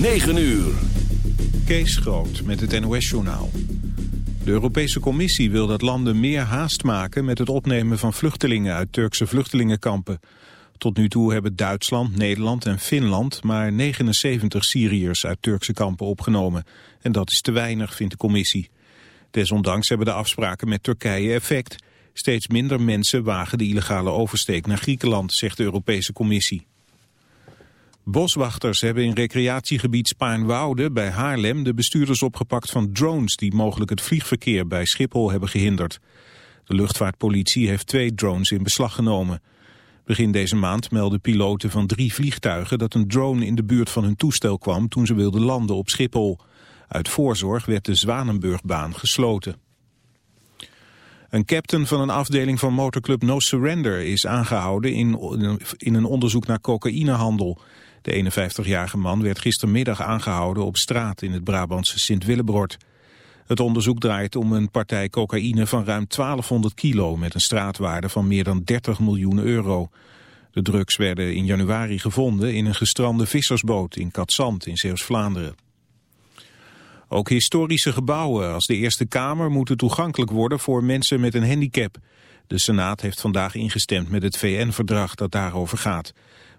9 uur. Kees Groot met het NOS-journaal. De Europese Commissie wil dat landen meer haast maken met het opnemen van vluchtelingen uit Turkse vluchtelingenkampen. Tot nu toe hebben Duitsland, Nederland en Finland maar 79 Syriërs uit Turkse kampen opgenomen. En dat is te weinig, vindt de Commissie. Desondanks hebben de afspraken met Turkije effect. Steeds minder mensen wagen de illegale oversteek naar Griekenland, zegt de Europese Commissie. Boswachters hebben in recreatiegebied Spaarnwoude bij Haarlem de bestuurders opgepakt van drones die mogelijk het vliegverkeer bij Schiphol hebben gehinderd. De luchtvaartpolitie heeft twee drones in beslag genomen. Begin deze maand meldden piloten van drie vliegtuigen dat een drone in de buurt van hun toestel kwam toen ze wilden landen op Schiphol. Uit voorzorg werd de Zwanenburgbaan gesloten. Een captain van een afdeling van motorclub No Surrender is aangehouden in, in een onderzoek naar cocaïnehandel. De 51-jarige man werd gistermiddag aangehouden op straat in het Brabantse Sint-Willebrord. Het onderzoek draait om een partij cocaïne van ruim 1200 kilo met een straatwaarde van meer dan 30 miljoen euro. De drugs werden in januari gevonden in een gestrande vissersboot in Katzand in Zeeuws-Vlaanderen. Ook historische gebouwen als de Eerste Kamer moeten toegankelijk worden voor mensen met een handicap. De Senaat heeft vandaag ingestemd met het VN-verdrag dat daarover gaat.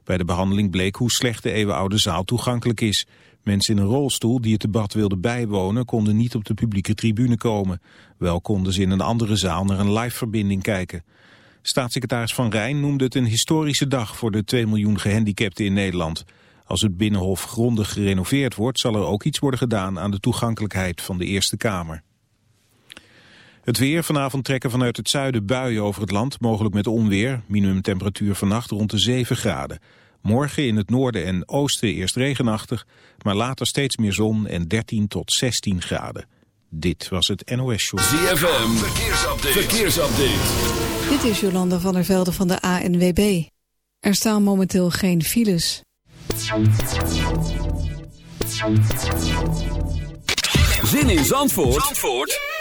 Bij de behandeling bleek hoe slecht de eeuwenoude zaal toegankelijk is. Mensen in een rolstoel die het debat wilden bijwonen konden niet op de publieke tribune komen. Wel konden ze in een andere zaal naar een live-verbinding kijken. Staatssecretaris Van Rijn noemde het een historische dag voor de 2 miljoen gehandicapten in Nederland. Als het Binnenhof grondig gerenoveerd wordt zal er ook iets worden gedaan aan de toegankelijkheid van de Eerste Kamer. Het weer. Vanavond trekken vanuit het zuiden buien over het land, mogelijk met onweer. Minimumtemperatuur vannacht rond de 7 graden. Morgen in het noorden en oosten eerst regenachtig, maar later steeds meer zon en 13 tot 16 graden. Dit was het NOS Show. ZFM. Verkeersupdate. Verkeersupdate. Dit is Jolanda van der Velde van de ANWB. Er staan momenteel geen files. Zin in Zandvoort? Zandvoort?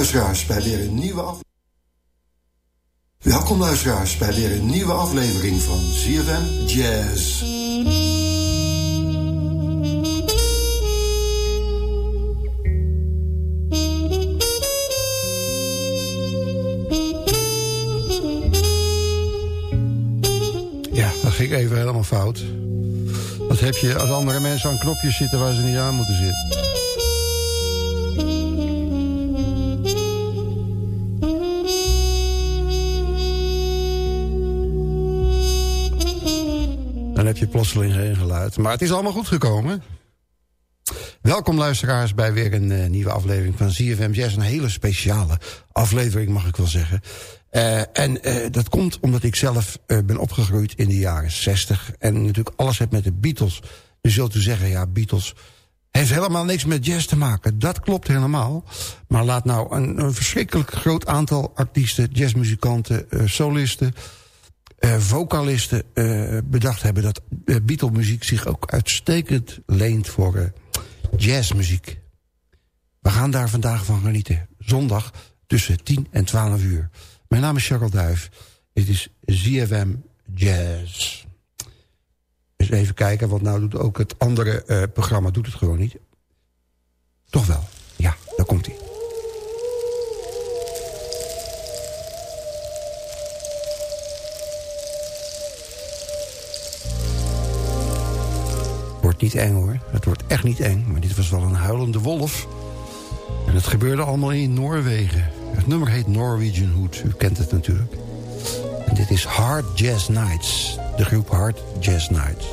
Luisteraars bij weer een nieuwe aflevering. Welkom luisteraars bij weer een nieuwe aflevering van ZFM Jazz. Ja, dat ging even helemaal fout. Wat heb je als andere mensen aan knopjes zitten waar ze niet aan moeten zitten? Heb je plotseling geen geluid. Maar het is allemaal goed gekomen. Welkom luisteraars bij weer een uh, nieuwe aflevering van ZFM Jazz. Een hele speciale aflevering mag ik wel zeggen. Uh, en uh, dat komt omdat ik zelf ben opgegroeid in de jaren 60. En natuurlijk alles heeft met de Beatles. Je zult u zeggen, ja Beatles heeft helemaal niks met jazz te maken. Dat klopt helemaal. Maar laat nou een, een verschrikkelijk groot aantal artiesten, jazzmuzikanten, solisten uh, vocalisten uh, bedacht hebben... dat uh, Beatle-muziek zich ook uitstekend leent voor jazzmuziek. We gaan daar vandaag van genieten. Zondag tussen 10 en 12 uur. Mijn naam is Charles Duif. Dit is ZFM Jazz. Even kijken, want nou doet ook het andere programma doet het gewoon niet. Toch wel. Ja, daar komt hij. Niet eng hoor. Het wordt echt niet eng. Maar dit was wel een huilende wolf. En het gebeurde allemaal in Noorwegen. Het nummer heet Norwegian Hood. U kent het natuurlijk. En dit is Hard Jazz Nights. De groep Hard Jazz Nights.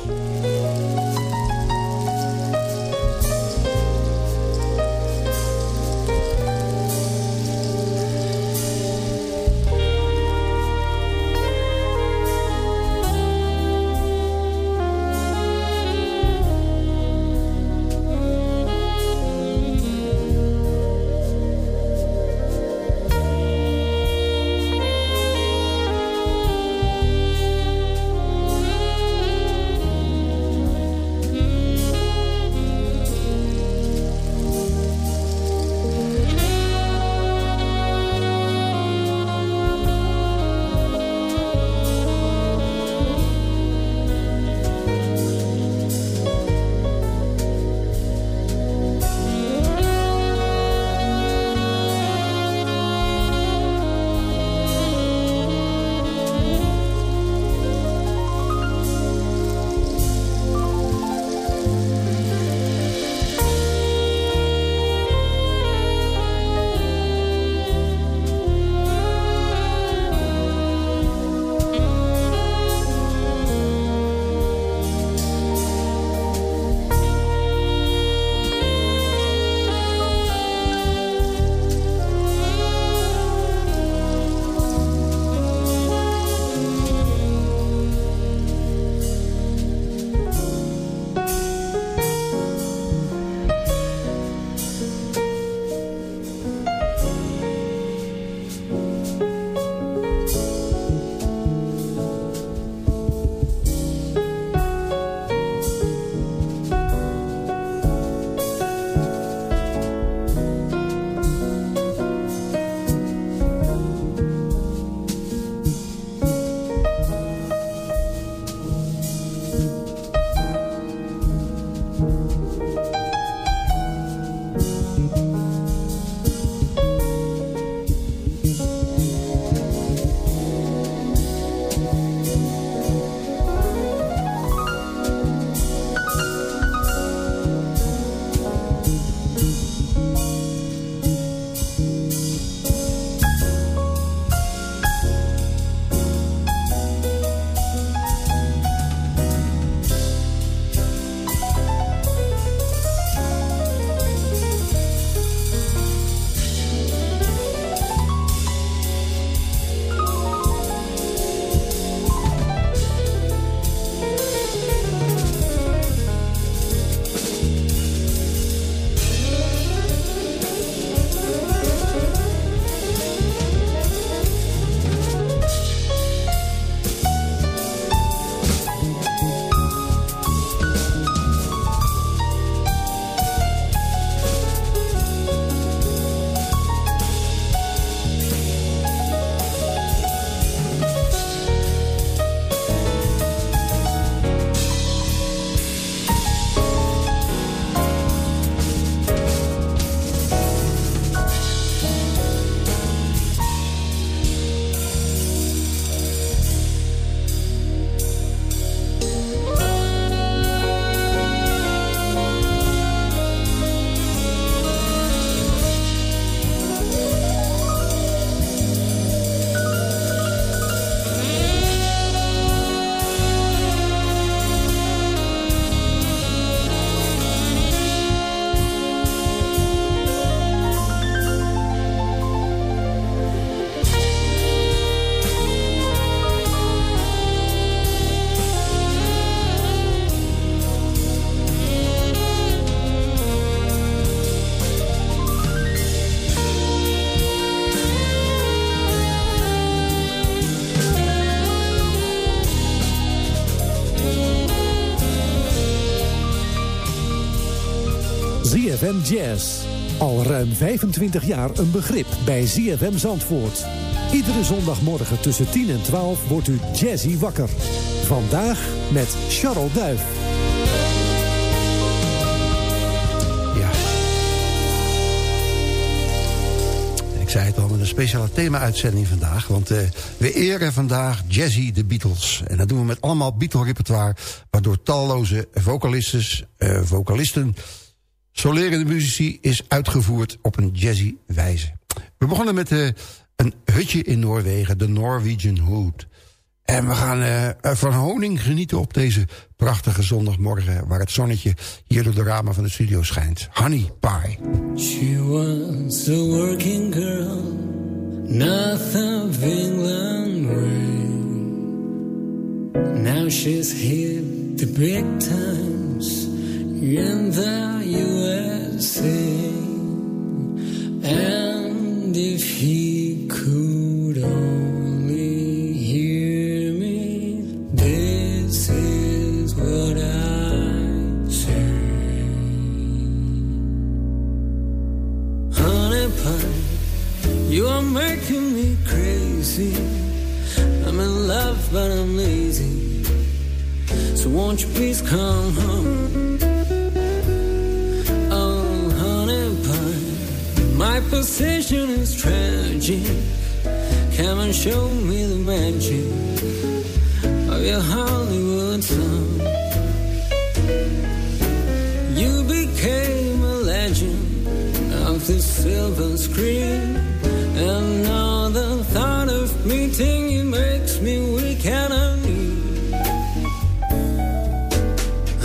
ZFM Jazz. Al ruim 25 jaar een begrip bij ZFM Zandvoort. Iedere zondagmorgen tussen 10 en 12 wordt u jazzy wakker. Vandaag met Charles Duif. Ja. Ik zei het al, met een speciale thema-uitzending vandaag. Want uh, we eren vandaag Jazzy de Beatles. En dat doen we met allemaal Beatle-repertoire... waardoor talloze vocalistes, uh, vocalisten Solerende muzici is uitgevoerd op een jazzy wijze. We begonnen met uh, een hutje in Noorwegen, de Norwegian Hood. En we gaan uh, van honing genieten op deze prachtige zondagmorgen... waar het zonnetje hier door de ramen van de studio schijnt. Honey Pie. She was a working girl, north of England. Now she's hit the big times in the USA. And if he could only hear me, this is what I'd say. Honey pie, you are making me crazy. I'm in love, but I'm lazy. So won't you please come home? My position is tragic. Come and show me the magic of your Hollywood song. You became a legend of the silver screen, and now the thought of meeting you makes me weak and uneasy.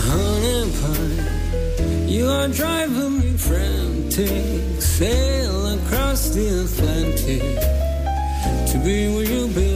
Honey pie, you are driving me frantic sail across the Atlantic to be where you belong.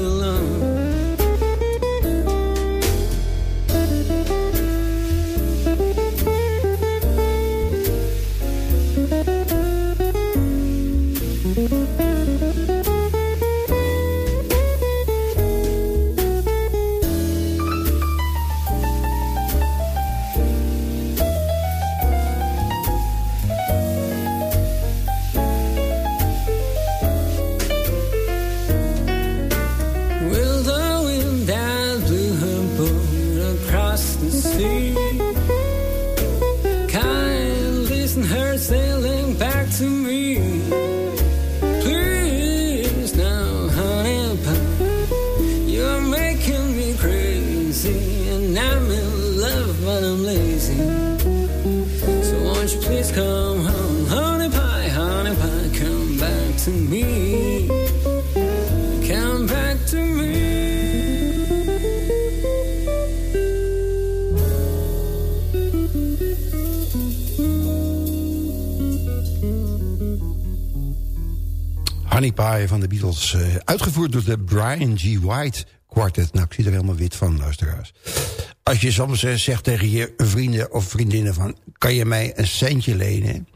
Eh, uitgevoerd door de Brian G. White Quartet. Nou, ik zie er helemaal wit van, luisteraars. Als je soms eh, zegt tegen je vrienden of vriendinnen van... kan je mij een centje lenen?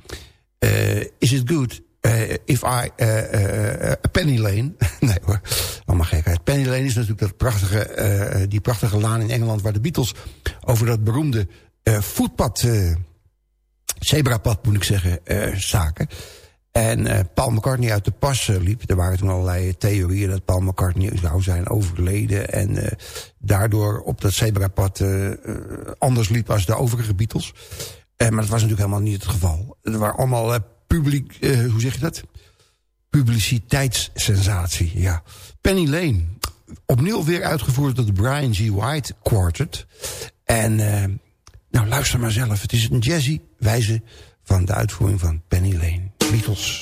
Eh, is it good if I... a penny lane? nee hoor, allemaal gekheid. Penny lane is natuurlijk dat prachtige, die prachtige laan in Engeland... waar de Beatles over dat beroemde voetpad... zebrapad moet ik zeggen, zaken. En eh, Paul McCartney uit de pas eh, liep. Er waren toen allerlei theorieën dat Paul McCartney zou zijn overleden. En eh, daardoor op dat zebrapad eh, eh, anders liep als de overige Beatles. Eh, maar dat was natuurlijk helemaal niet het geval. Er waren allemaal eh, publiek, eh, hoe zeg je dat? Publiciteitssensatie, ja. Penny Lane, opnieuw weer uitgevoerd door de Brian G. White Quartet. En eh, nou, luister maar zelf. Het is een jazzy wijze van de uitvoering van Penny Lane. Beatles.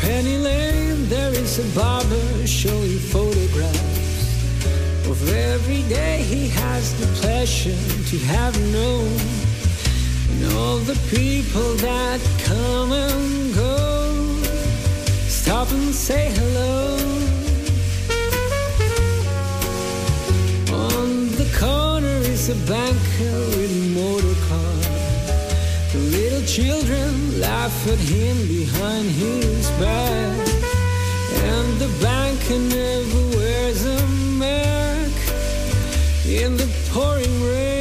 Penny Lane, there is a barber showing photographs of every day he has the pleasure to have known. And all the people that come and go, stop and say hello. corner is a banker with a motor car. The little children laugh at him behind his back. And the banker never wears a mask in the pouring rain.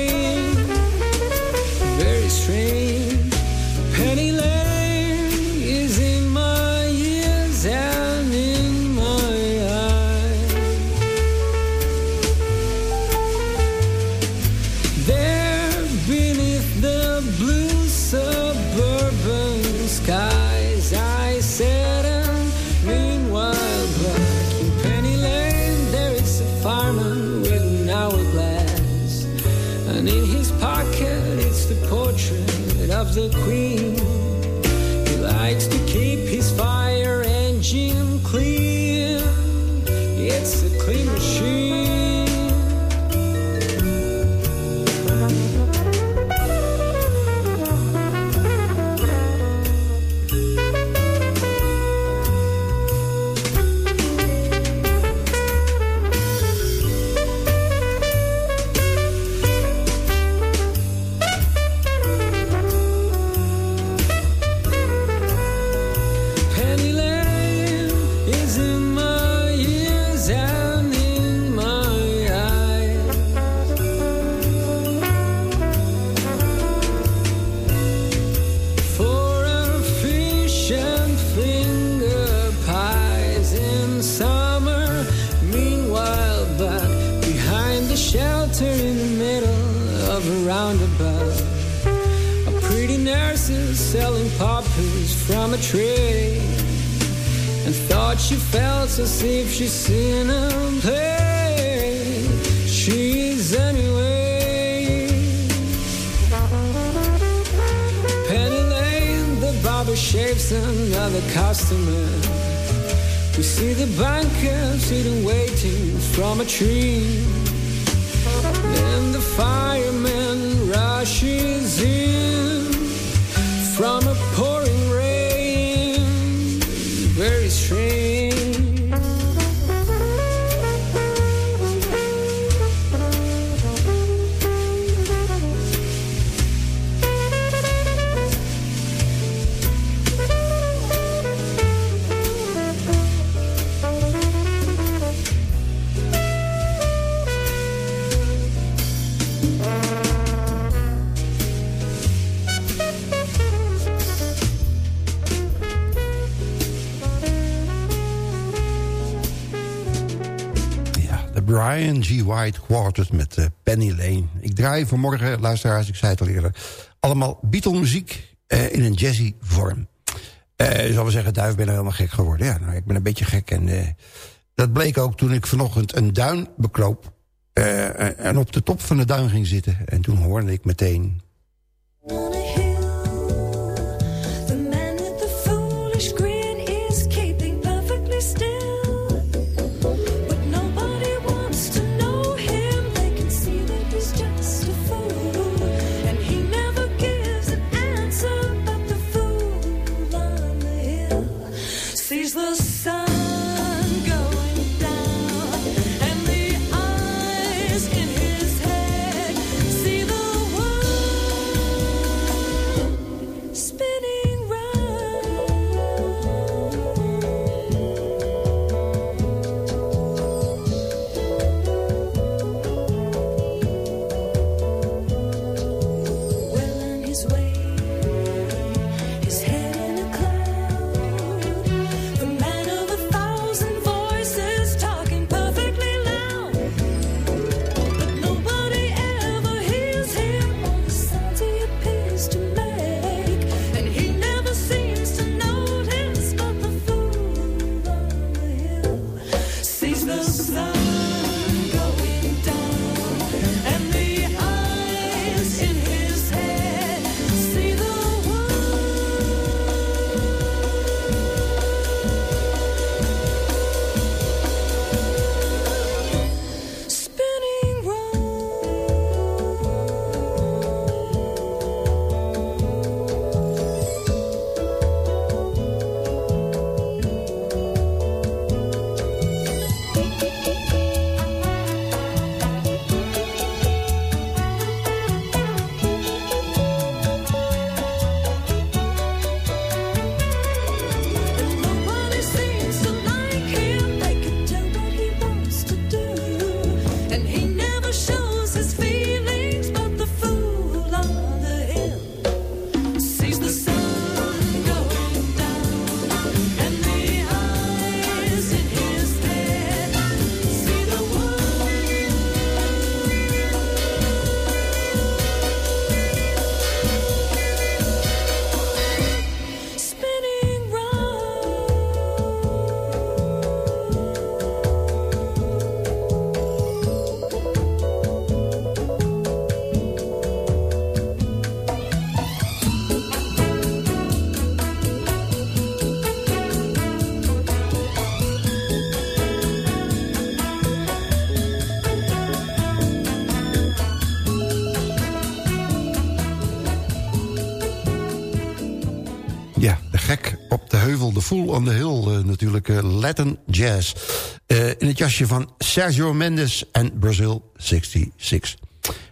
Brian G. White Quartet met eh, Penny Lane. Ik draai vanmorgen, eh, luisteraars, ik zei het al eerder... allemaal Beatle-muziek eh, in een jazzy vorm. Uh, zal we zeggen, duif ben er helemaal gek geworden. Ja, nou, ik ben een beetje gek en dat bleek ook toen ik vanochtend een duin bekloop... en op de top van de duin ging zitten. En toen hoorde ik meteen... Fool on the Hill, natuurlijk eh, Latin Jazz. Eh, in het jasje van Sergio Mendes en Brazil 66.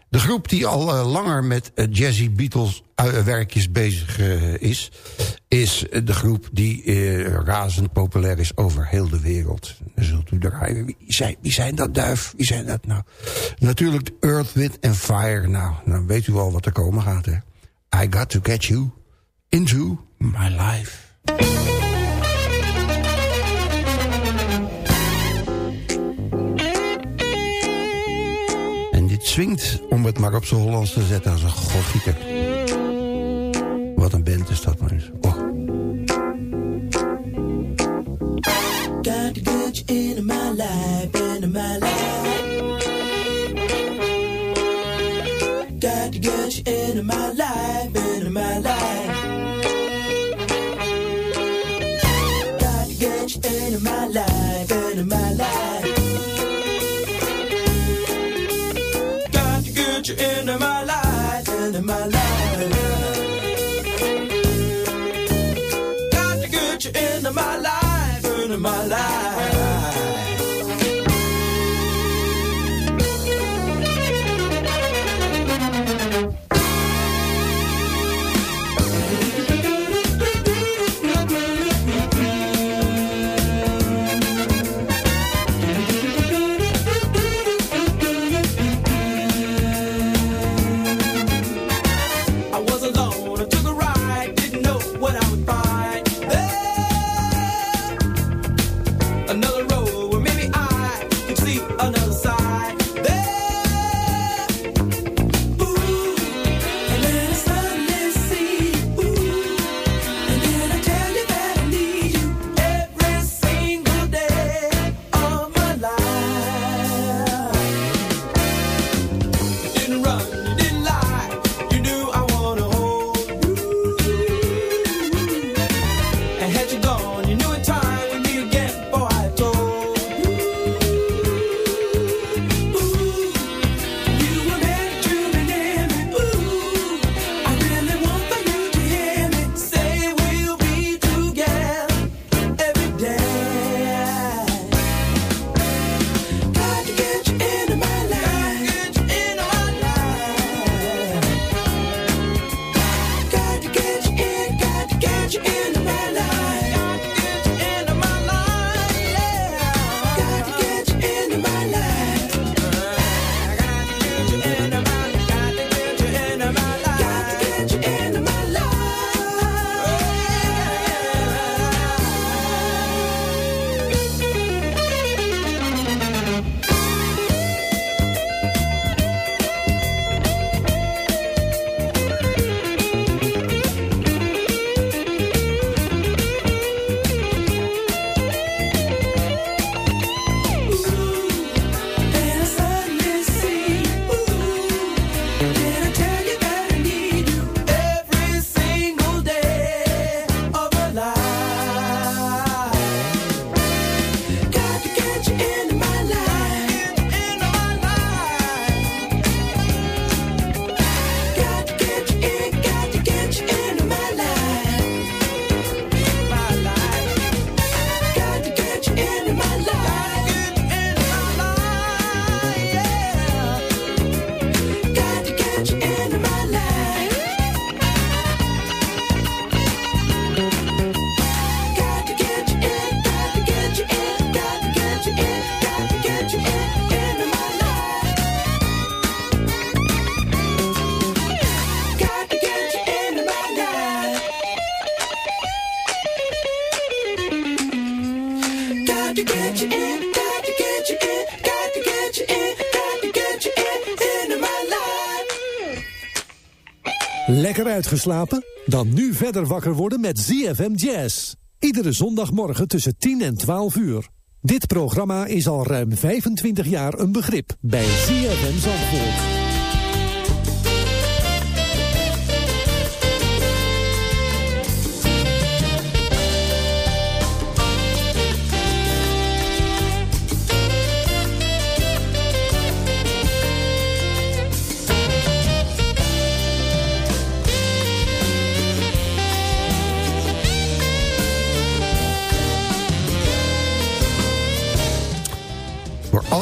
De groep die al eh, langer met Jazzy Beatles werkjes bezig is... is de groep die razend populair is over heel de wereld. Zult u draaien. Wie zijn, wie zijn dat duif? Wie zijn dat nou? Natuurlijk Earth, Wind and Fire. Nou, dan weet u al wat er komen gaat, hè? I got to get you into my life. om het maar op zijn Hollands te zetten, als een godgieter. Wat een band is dat maar eens. Lekker uitgeslapen? Dan nu verder wakker worden met ZFM Jazz. Iedere zondagmorgen tussen 10 en 12 uur. Dit programma is al ruim 25 jaar een begrip bij ZFM Zandvoort.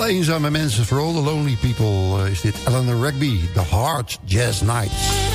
Eenzame mensen, for all the lonely people... eh, is dit Eleanor Rigby, The Hard Jazz Nights.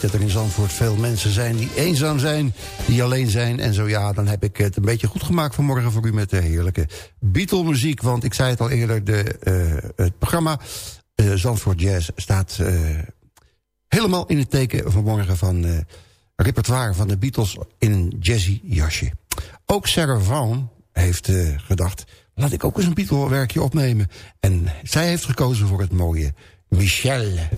Dat er in Zandvoort veel mensen zijn die eenzaam zijn, die alleen zijn. En zo ja, dan heb ik het een beetje goed gemaakt vanmorgen voor u met de heerlijke Beatle-muziek. Want ik zei het al eerder, de, eh, het programma eh, Zandvoort Jazz staat eh, helemaal in het teken vanmorgen van eh, repertoire van de Beatles in een jazzy jasje. Ook Sarah Vaughan heeft gedacht, laat ik ook eens een Beatle-werkje opnemen. En zij heeft gekozen voor het mooie Michelle.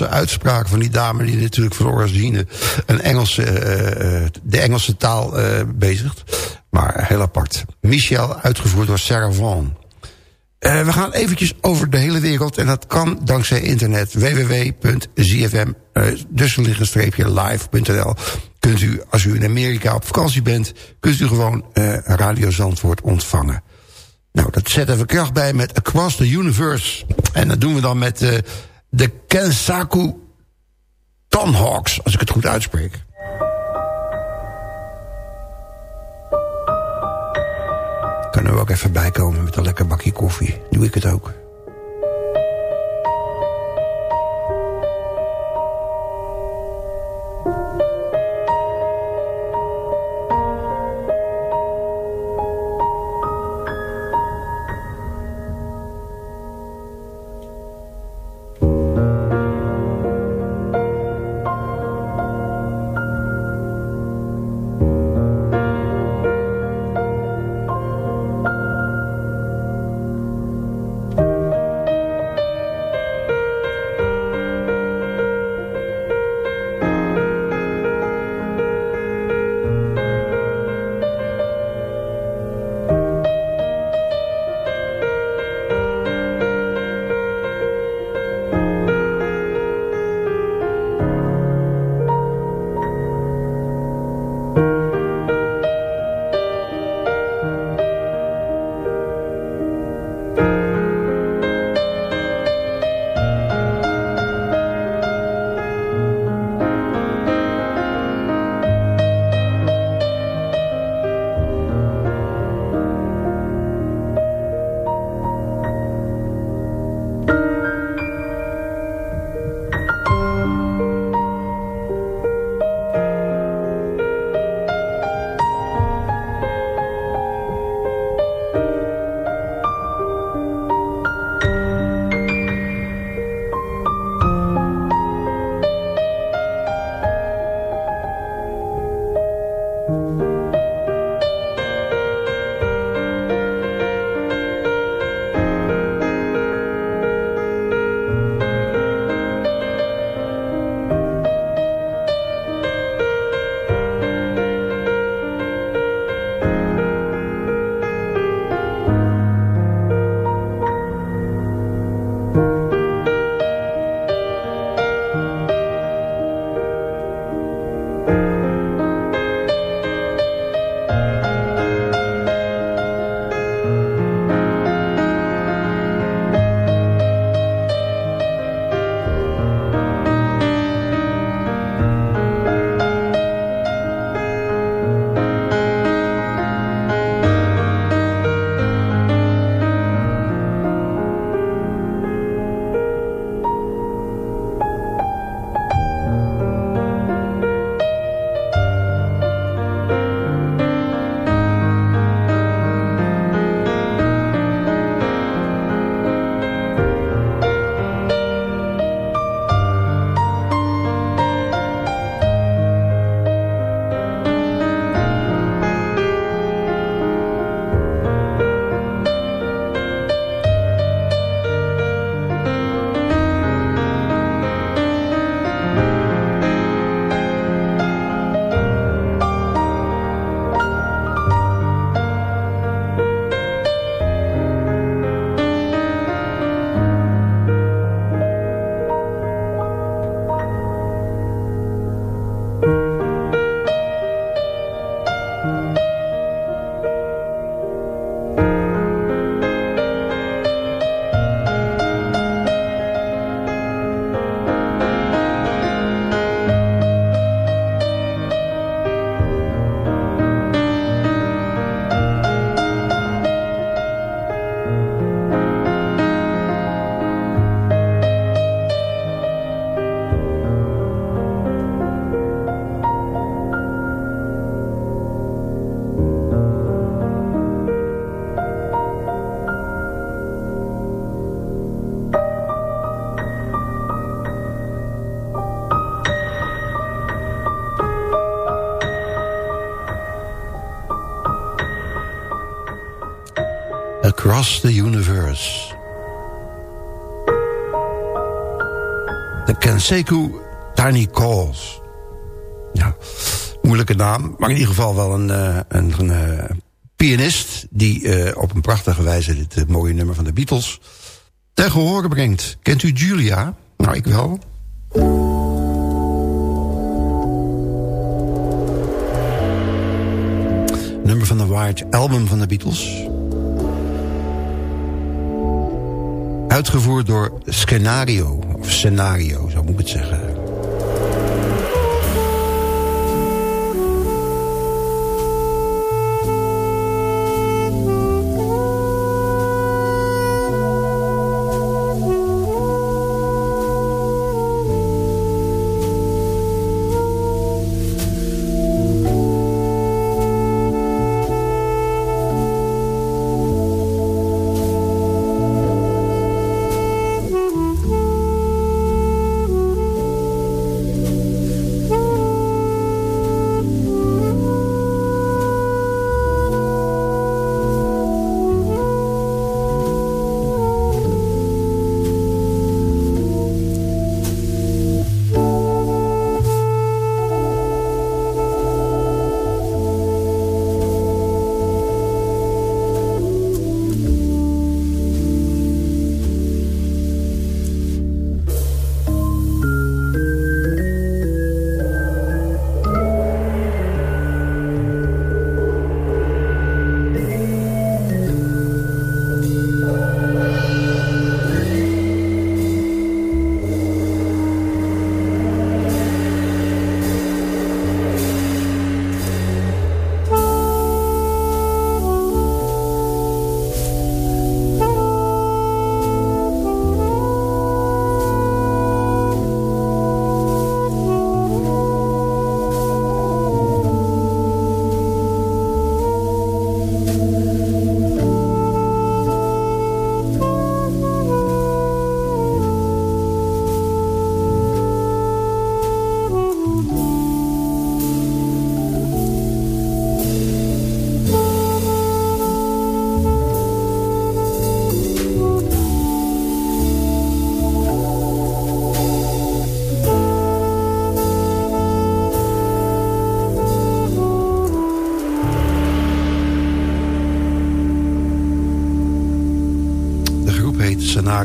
Franse uitspraak van die dame... die natuurlijk van origine een Engelse, eh, eh, de Engelse taal eh bezigt. Maar heel apart. Michel, uitgevoerd door Sarah Vaughan. We gaan eventjes over de hele wereld. En dat kan dankzij internet. www.zfm, eh, live.nl Kunt u, als u in Amerika op vakantie bent... kunt u gewoon Radio Zandvoort ontvangen. Nou, dat zetten we kracht bij met Across the Universe. En dat doen we dan met de Kensaku Tonhawks, als ik het goed uitspreek. Kunnen we ook even bijkomen met een lekker bakje koffie. Doe ik het ook. The Universe. De Kenseku Tiny Calls. Ja, moeilijke naam, maar in ieder geval wel een, eh, een, een eh, pianist... die eh, op een prachtige wijze dit mooie nummer van de Beatles... ten gehore brengt. Kent u Julia? Nou, ik wel. Nummer van de White Album van de Beatles... Uitgevoerd door Scenario, of Scenario, zo moet ik het zeggen.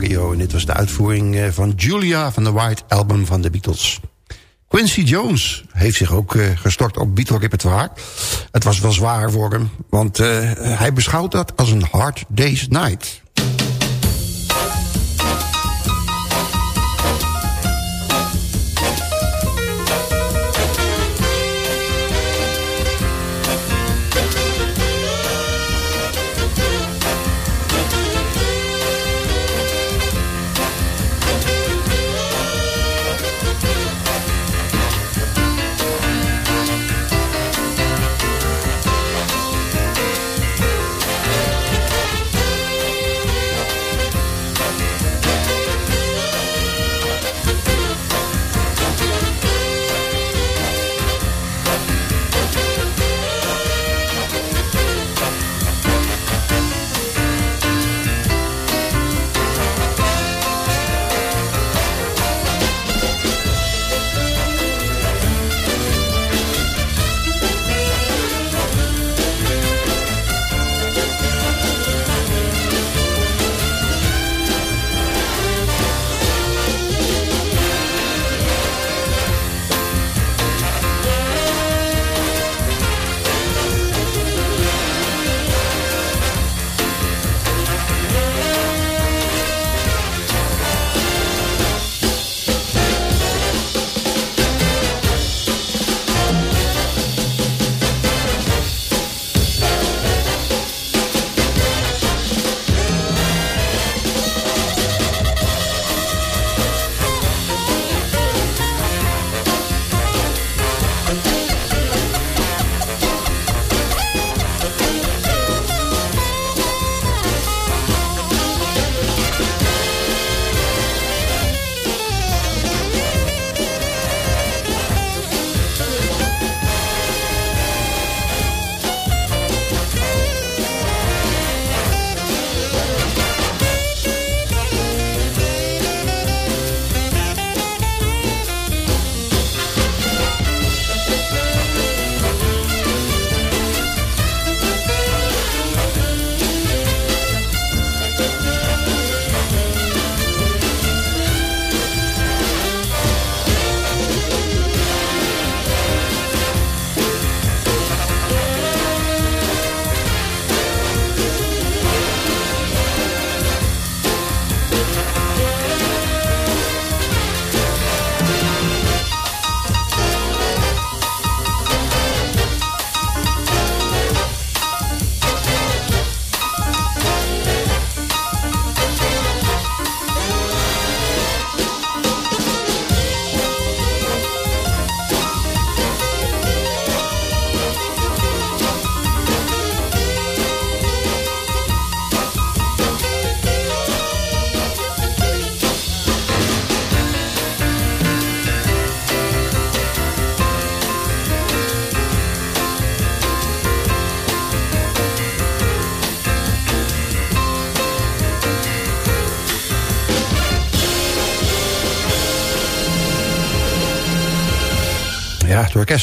En dit was de uitvoering eh, van Julia van de White Album van de Beatles. Quincy Jones heeft zich ook eh, gestort op Beatle repertoire. Het was wel zwaar voor hem, want eh, hij beschouwt dat als een hard day's night.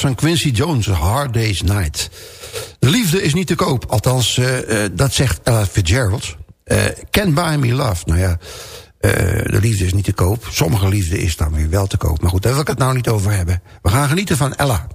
Van Quincy Jones, Hard Day's Night. De liefde is niet te koop, althans, eh, eh, dat zegt Ella Fitzgerald. Eh can buy me love, nou ja, de liefde is niet te koop. Sommige liefde is dan weer wel te koop. Maar goed, daar wil ik het nou niet over hebben. We gaan genieten van Ella.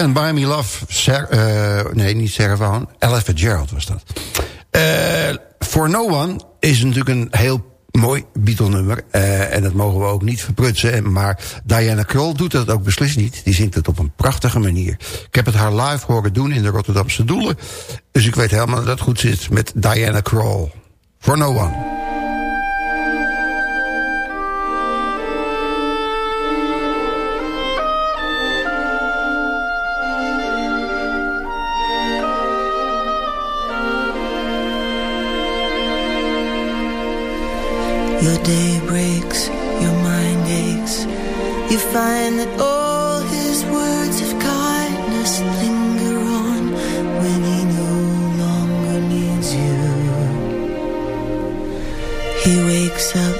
Ja, Can Buy Me Love. Eh, nee, niet Sarah Vaughan. Ella Fitzgerald was dat. Eh, For No One is natuurlijk een heel mooi Beatle-nummer. eh, en dat mogen we ook niet verprutsen. Maar Diana Kroll doet dat ook beslist niet. Die zingt het op een prachtige manier. Ik heb het haar live horen doen in de Rotterdamse Doelen. Dus ik weet helemaal dat het goed zit met Diana Kroll. For No One. Your day breaks, your mind aches. You find that all his words of kindness linger on when he no longer needs you. He wakes up,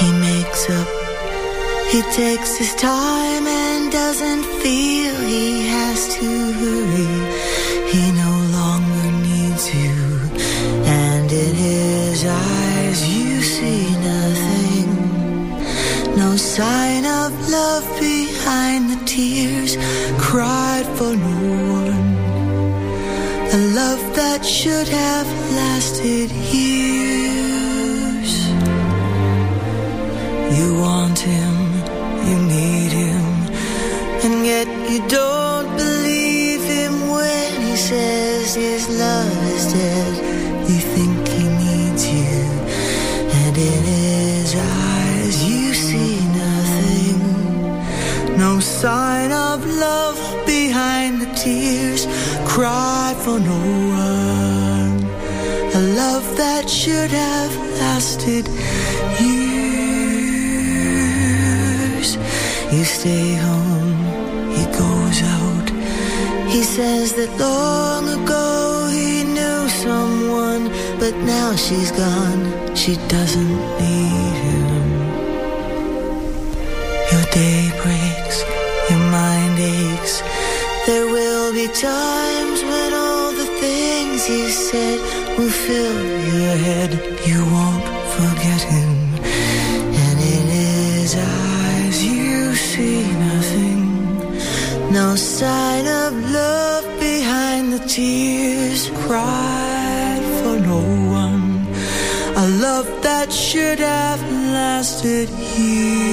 he makes up, he takes his time and doesn't feel he has to hurry. Sign of love behind the tears cried for no one. A love that should have lasted years. For no one. A love that should have lasted years. You stay home, he goes out. He says that long ago he knew someone, but now she's gone. She doesn't need him. Your day breaks, your mind aches. There will be times said will fill your head. You won't forget him. And in his eyes you see nothing. No sign of love behind the tears cried for no one. A love that should have lasted years.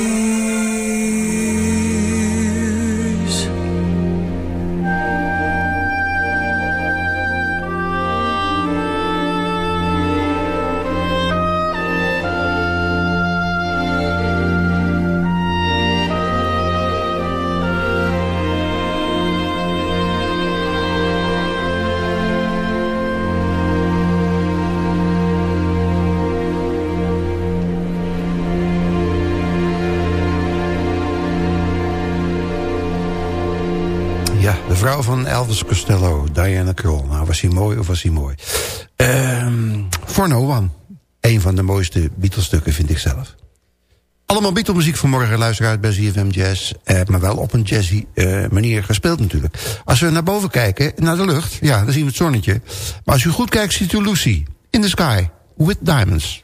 Van Elvis Costello, Diana Kroll. Nou, was hij mooi of was hij mooi? Ehm For No One. Een van de mooiste Beatles-stukken, vind ik zelf. Allemaal Beatle-muziek vanmorgen, luisteraars bij ZFM Jazz. Eh, maar wel op een jazzy eh, manier gespeeld natuurlijk. Als we naar boven kijken, naar de lucht, ja, dan zien we het zonnetje. Maar als u goed kijkt, ziet u Lucy. In the sky, with diamonds.